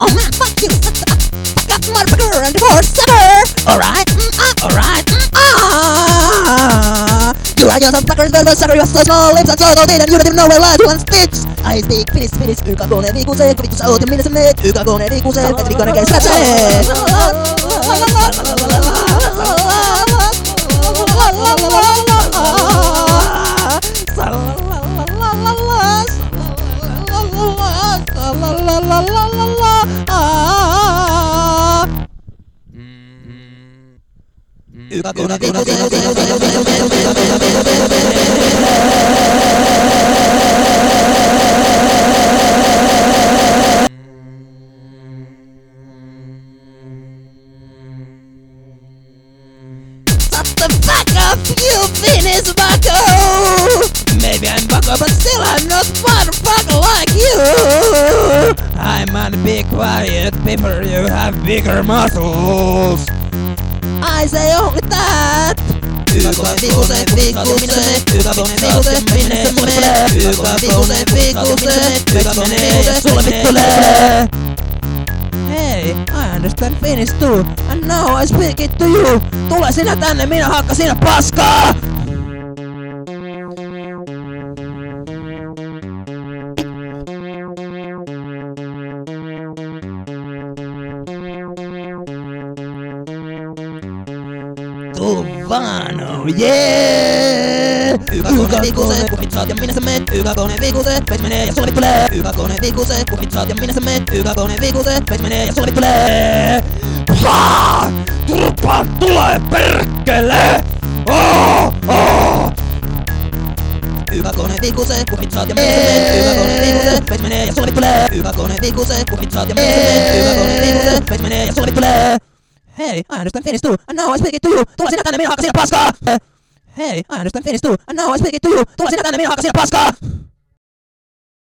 Oh man, fuck you. Fuck up, motherfucker, and divorce sucker. Alright, mm, ah, alright, mm, ah. You like yourself sucker, the sucker, you have so small lips and so thin, and you don't even know where lies one stitch. I speak Finnish, Finnish, ykakone viikuse, kuvitus auto minässä meet, ykakone viikuse, et viikone käy la la la la la la la. Ah. the fuck up, you Venus bucko! Maybe I'm bucko, but still I'm not fun fucko! On big quiet paper, you have bigger muscles! I say only that! Minne sulle vittulee! Hey, I understand Finnish too, and now I speak it to you. Tule sinä tänne, minä hakka sinä paskaa! Tuvano, yeah! Ykakone viikuse, kupit saat ja minne sä meet? Ykakone viikuse, peit menee ja sulle vittulee! Ykakone viikuse, kupit saat ja minne sä meet? Ykakone viikuse, peit menee ja sulle vittulee! Paa! Turpa tulee perkele! Oh, oh! Ykakone viikuse, kupit saat ja minne sä meet? Ykakone viikuse, peit menee ja sulle vittulee! Ykakone viikuse, kupit saat ja minne sä meet? Ykakone viikuse, peit menee ja sulle vittulee! Hey, I understand Finnish too, and now I speak it to you. Tule sinä tänne, minä hakka sinä paskaa! Hey, I understand Finnish too, and now I speak it to you. Tule sinä tänne, minä hakka sinä paskaa!